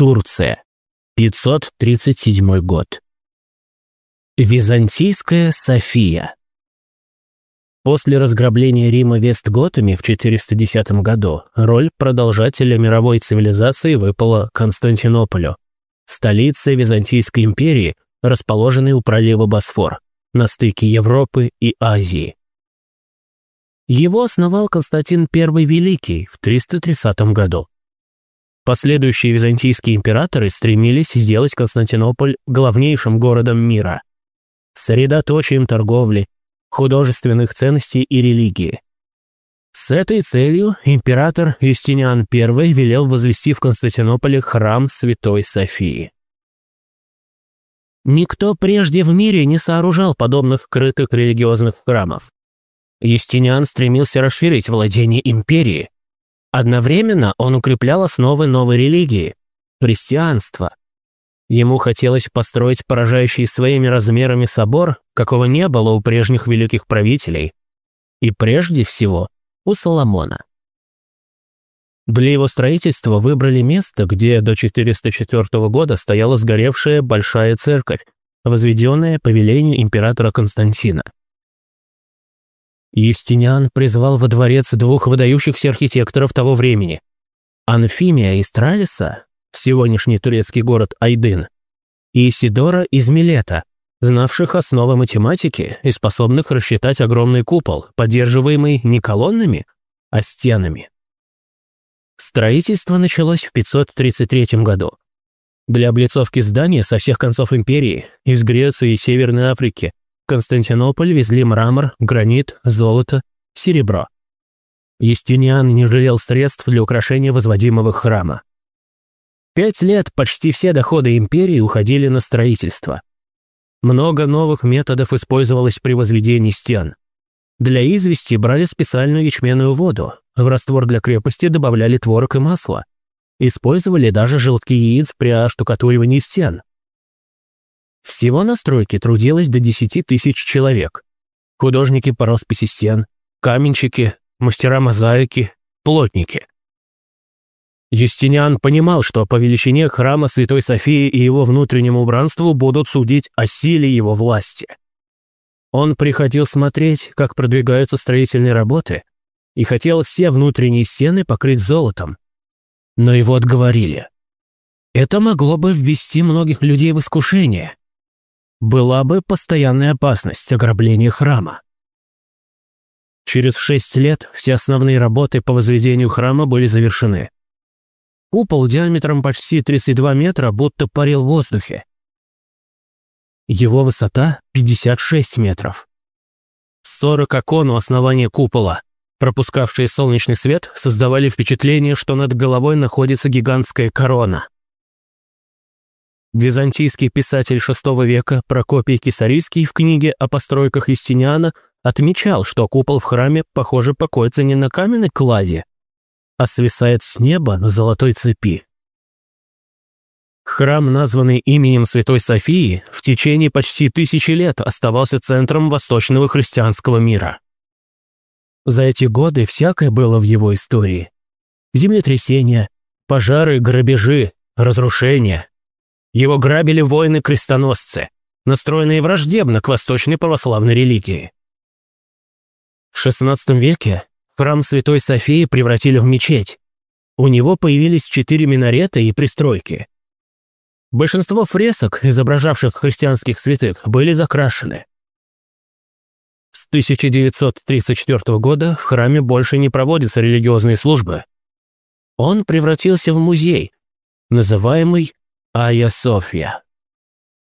Турция. 537 год. Византийская София. После разграбления Рима Вестготами в 410 году роль продолжателя мировой цивилизации выпала Константинополю, столице Византийской империи, расположенной у пролива Босфор, на стыке Европы и Азии. Его основал Константин I Великий в 330 году. Последующие византийские императоры стремились сделать Константинополь главнейшим городом мира, средоточием торговли, художественных ценностей и религии. С этой целью император Юстиниан I велел возвести в Константинополе храм Святой Софии. Никто прежде в мире не сооружал подобных крытых религиозных храмов. Юстиниан стремился расширить владение империи. Одновременно он укреплял основы новой религии – христианства. Ему хотелось построить поражающий своими размерами собор, какого не было у прежних великих правителей, и прежде всего у Соломона. Для его строительства выбрали место, где до 404 года стояла сгоревшая большая церковь, возведенная по велению императора Константина. Юстиниан призвал во дворец двух выдающихся архитекторов того времени – Анфимия из Тралиса, сегодняшний турецкий город Айдын, и Исидора из Милета, знавших основы математики и способных рассчитать огромный купол, поддерживаемый не колоннами, а стенами. Строительство началось в 533 году. Для облицовки здания со всех концов империи, из Греции и Северной Африки, Константинополь везли мрамор, гранит, золото, серебро. Юстиниан не жалел средств для украшения возводимого храма. Пять лет почти все доходы империи уходили на строительство. Много новых методов использовалось при возведении стен. Для извести брали специальную ячменную воду, в раствор для крепости добавляли творог и масло. Использовали даже желтки яиц при оштукатуривании стен. Всего на стройке трудилось до 10 тысяч человек. Художники по росписи стен, каменщики, мастера мозаики, плотники. Юстиниан понимал, что по величине храма Святой Софии и его внутреннему убранству будут судить о силе его власти. Он приходил смотреть, как продвигаются строительные работы, и хотел все внутренние стены покрыть золотом. Но его отговорили. Это могло бы ввести многих людей в искушение была бы постоянная опасность ограбления храма. Через шесть лет все основные работы по возведению храма были завершены. Купол диаметром почти 32 метра будто парил в воздухе. Его высота 56 метров. 40 окон у основания купола, пропускавшие солнечный свет, создавали впечатление, что над головой находится гигантская корона. Византийский писатель VI века Прокопий Кисарийский в книге о постройках Юстиниана отмечал, что купол в храме, похоже, покоится не на каменной кладе, а свисает с неба на золотой цепи. Храм, названный именем Святой Софии, в течение почти тысячи лет оставался центром восточного христианского мира. За эти годы всякое было в его истории. Землетрясения, пожары, грабежи, разрушения. Его грабили воины-крестоносцы, настроенные враждебно к восточной православной религии. В XVI веке храм Святой Софии превратили в мечеть. У него появились четыре минарета и пристройки. Большинство фресок, изображавших христианских святых, были закрашены. С 1934 года в храме больше не проводятся религиозные службы. Он превратился в музей, называемый Айя Софья.